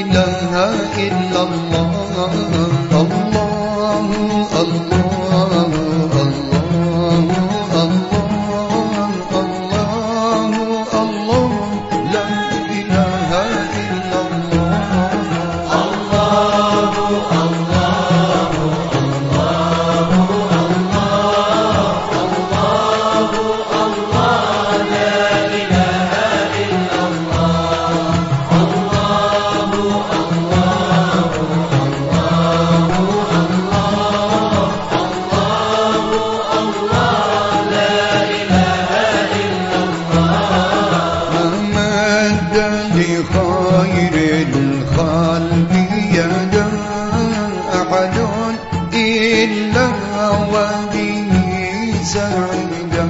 ilahe illallah Allah. خير الخلق يدا أحد إلا وبه سعدا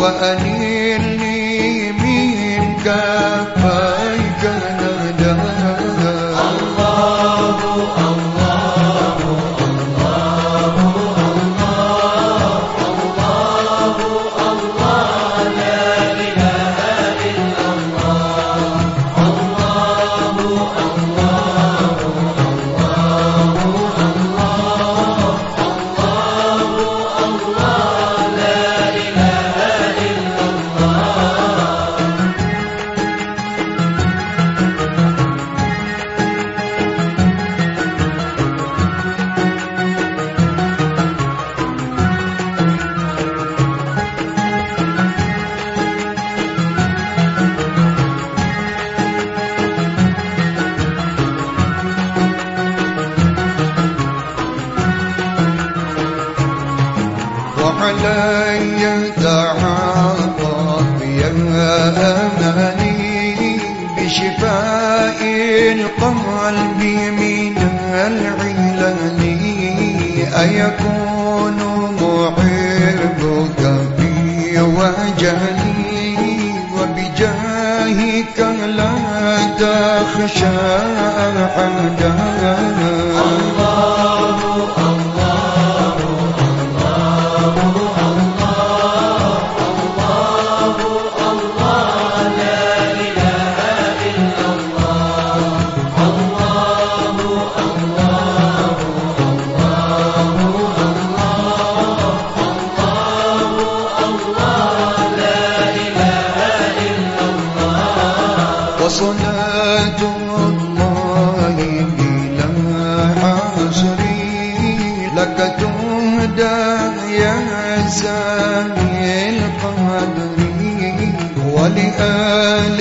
وأنيلني منك فيك وعلي تعاطف يا أماني بشفاء القلب من العلل أيكون محبك في وجهي وبجاهك لا تخشى أحدا ولا